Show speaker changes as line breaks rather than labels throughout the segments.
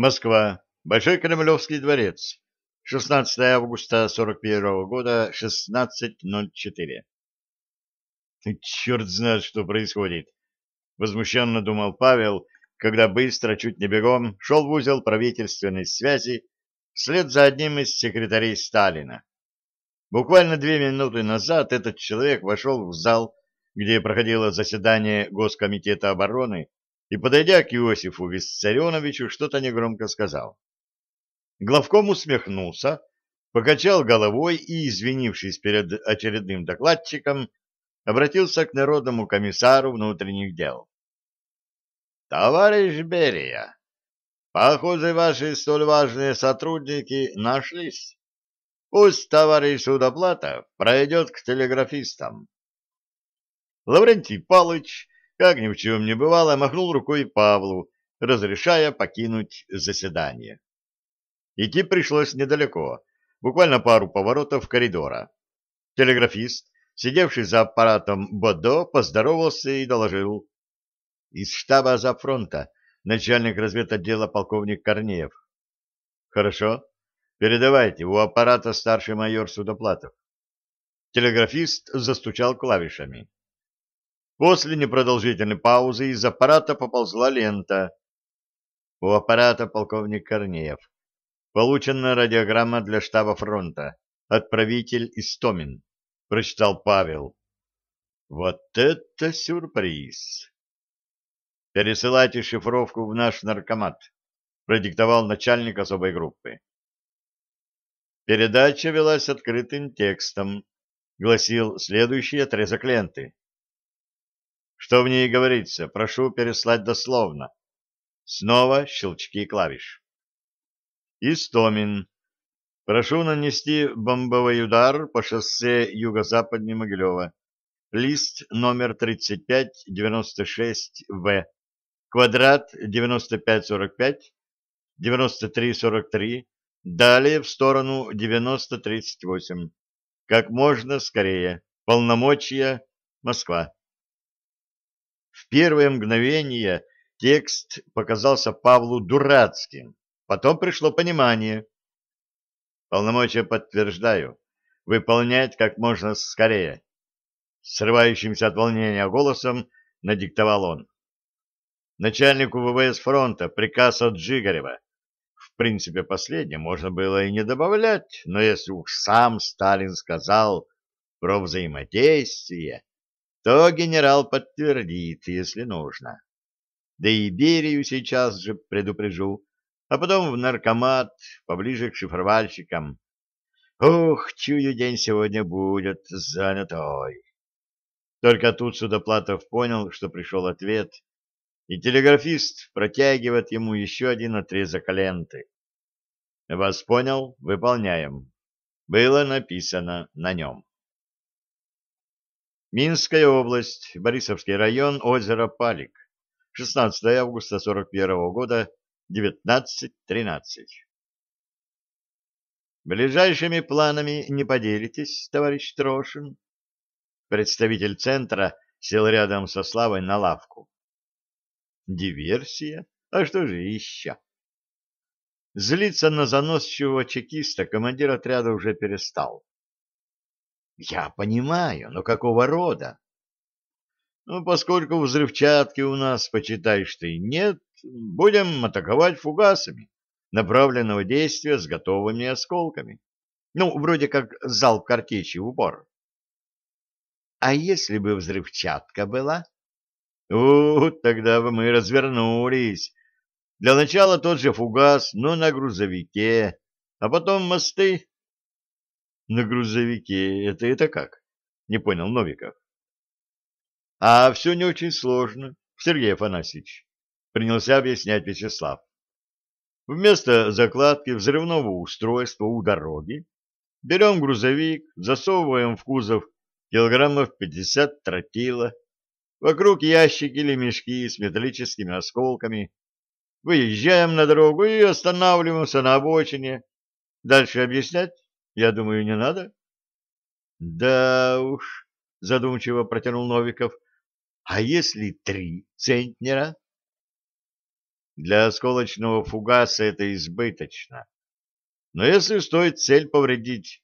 Москва. Большой Кремлевский дворец. 16 августа 41 года, 16.04. Черт знает, что происходит. Возмущенно думал Павел, когда быстро, чуть не бегом, шел в узел правительственной связи вслед за одним из секретарей Сталина. Буквально две минуты назад этот человек вошел в зал, где проходило заседание Госкомитета обороны, и, подойдя к Иосифу Виссарионовичу, что-то негромко сказал. Главком усмехнулся, покачал головой и, извинившись перед очередным докладчиком, обратился к народному комиссару внутренних дел. «Товарищ Берия, похоже, ваши столь важные сотрудники нашлись. Пусть товарищ Судоплатов пройдет к телеграфистам». Лаврентий Палыч как ни в чем не бывало, махнул рукой Павлу, разрешая покинуть заседание. Идти пришлось недалеко, буквально пару поворотов коридора. Телеграфист, сидевший за аппаратом Бодо, поздоровался и доложил. Из штаба Запфронта начальник разведотдела полковник Корнеев. Хорошо. Передавайте, у аппарата старший майор Судоплатов. Телеграфист застучал клавишами. После непродолжительной паузы из аппарата поползла лента. У аппарата полковник Корнеев. Получена радиограмма для штаба фронта. Отправитель Истомин. Прочитал Павел. Вот это сюрприз! Пересылайте шифровку в наш наркомат. Продиктовал начальник особой группы. Передача велась открытым текстом. Гласил следующий отрезок ленты. Что в ней говорится, прошу переслать дословно. Снова щелчки клавиш. Истомин. Прошу нанести бомбовый удар по шоссе юго-западнее Могилева. Лист номер 3596В. Квадрат 9545, 9343. Далее в сторону 9038. Как можно скорее. Полномочия. Москва. В первое мгновение текст показался Павлу дурацким, потом пришло понимание. Полномочия подтверждаю. Выполнять как можно скорее. Срывающимся от волнения голосом надиктовал он. Начальнику ВВС фронта приказ от Джигарева. В принципе, последнее можно было и не добавлять, но если уж сам Сталин сказал про взаимодействие, то генерал подтвердит, если нужно. Да и Берию сейчас же предупрежу, а потом в наркомат, поближе к шифровальщикам. Ух, чую, день сегодня будет занятой. Только тут Судоплатов понял, что пришел ответ, и телеграфист протягивает ему еще один отрезок ленты. Вас понял? Выполняем. Было написано на нем. Минская область, Борисовский район, озеро Палик. 16 августа 41 года, 19.13. Ближайшими планами не поделитесь, товарищ Трошин? Представитель центра сел рядом со Славой на лавку. Диверсия? А что же еще? Злиться на заносчивого чекиста командир отряда уже перестал. Я понимаю, но какого рода? Ну, поскольку взрывчатки у нас, почитай, что и нет, будем атаковать фугасами направленного действия с готовыми осколками. Ну, вроде как залп картечи в упор. А если бы взрывчатка была? О, тогда бы мы развернулись. Для начала тот же фугас, но на грузовике, а потом мосты на грузовике это это как? Не понял Новиков. А все не очень сложно, Сергей Афанасьевич, принялся объяснять Вячеслав. Вместо закладки взрывного устройства у дороги берем грузовик, засовываем в кузов килограммов 50 тротила, вокруг ящики или мешки с металлическими осколками, выезжаем на дорогу и останавливаемся на обочине. Дальше объяснять? Я думаю, не надо? Да уж, задумчиво протянул Новиков. А если три центнера? Для осколочного фугаса это избыточно. Но если стоит цель повредить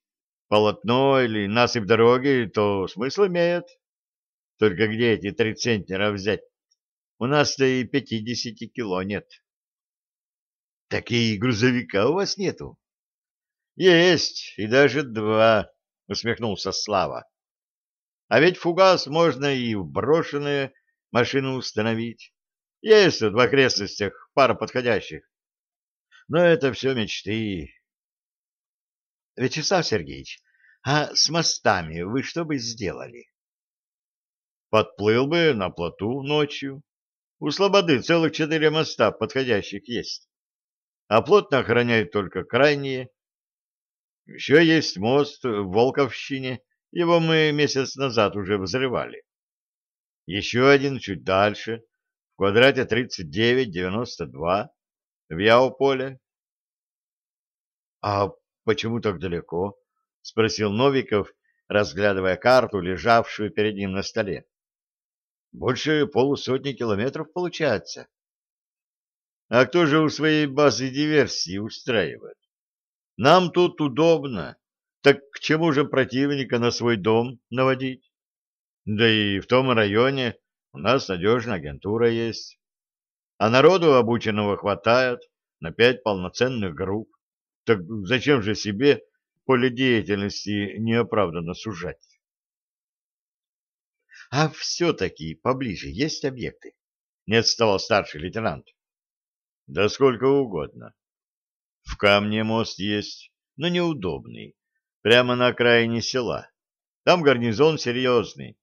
полотно или насыпь дороги, то смысл имеет. Только где эти три центнера взять? У нас-то и пятидесяти кило нет. — Так и грузовика у вас нету? — Есть, и даже два, — усмехнулся Слава. — А ведь фугас можно и в брошенные машины установить. Есть тут в окрестностях пара подходящих. Но это все мечты. Вячеслав Сергеевич, а с мостами вы что бы сделали? Подплыл бы на плоту ночью. У Слободы целых четыре моста подходящих есть. А плотно охраняют только крайние. Еще есть мост в Волковщине. Его мы месяц назад уже взрывали. Еще один чуть дальше, в квадрате 39-92, в Яополе. — А почему так далеко? — спросил Новиков, разглядывая карту, лежавшую перед ним на столе. — Больше полусотни километров получается. — А кто же у своей базы диверсии устраивает? Нам тут удобно. Так к чему же противника на свой дом наводить? Да и в том районе у нас надежная агентура есть. А народу обученного хватает на пять полноценных групп. Так зачем же себе поле деятельности неоправданно сужать? — А все-таки поближе есть объекты? — не отставал старший лейтенант. — Да сколько угодно. В камне мост есть, но неудобный, прямо на окраине села. Там гарнизон серьезный,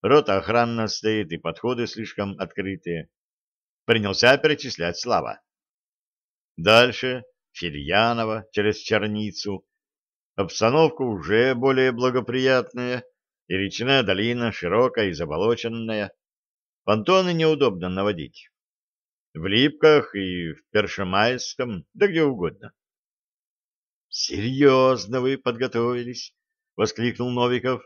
рота охранна стоит и подходы слишком открытые. Принялся перечислять Слава. Дальше Фильянова через Черницу. Обстановка уже более благоприятная, и речная долина широкая и заболоченная. Понтоны неудобно наводить. В Липках и в Першемайском, да где угодно. «Серьезно вы подготовились?» — воскликнул Новиков.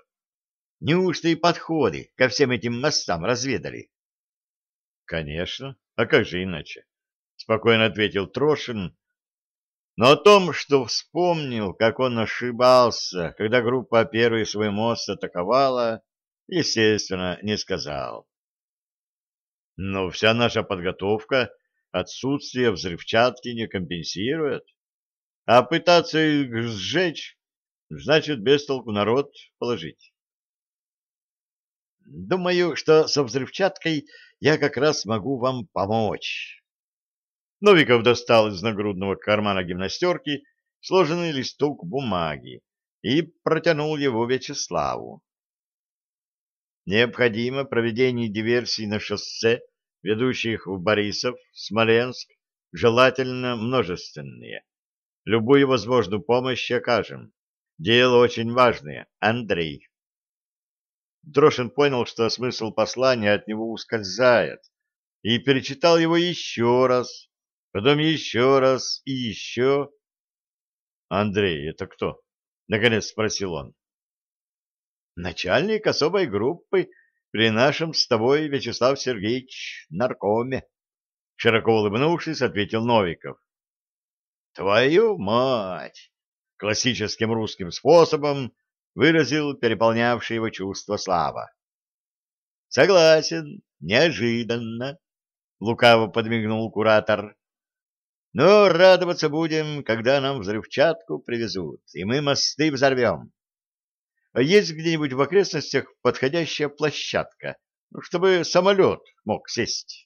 «Неужто и подходы ко всем этим мостам разведали?» «Конечно. А как же иначе?» — спокойно ответил Трошин, но о том, что вспомнил, как он ошибался, когда группа первый свой мост атаковала, естественно, не сказал. Но вся наша подготовка отсутствие взрывчатки не компенсирует. А пытаться их сжечь, значит, без толку народ положить. Думаю, что со взрывчаткой я как раз могу вам помочь. Новиков достал из нагрудного кармана гимнастерки сложенный листок бумаги и протянул его Вячеславу. Необходимо проведение диверсий на шоссе, ведущих в Борисов, Смоленск, желательно множественные. Любую возможную помощь окажем. Дело очень важное. Андрей. Дрошин понял, что смысл послания от него ускользает, и перечитал его еще раз, потом еще раз и еще. «Андрей, это кто?» — наконец спросил он. «Начальник особой группы при нашем с тобой, Вячеслав Сергеевич, наркоме», — широко улыбнувшись, ответил Новиков. «Твою мать!» — классическим русским способом выразил переполнявший его чувство слава. «Согласен, неожиданно», — лукаво подмигнул куратор. Но радоваться будем, когда нам взрывчатку привезут, и мы мосты взорвем. А есть где-нибудь в окрестностях подходящая площадка, ну, чтобы самолет мог сесть?